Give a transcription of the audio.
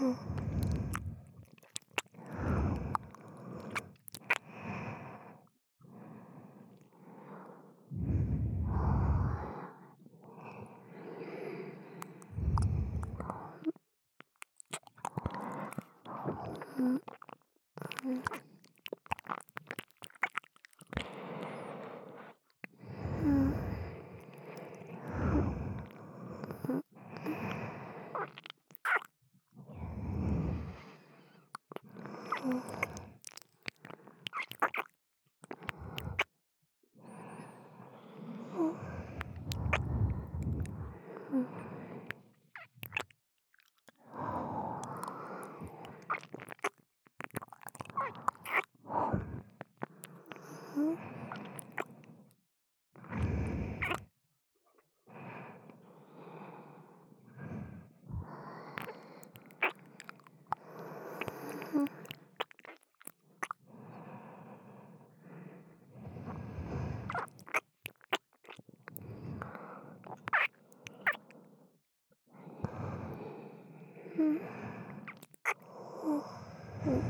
嗯。Mm.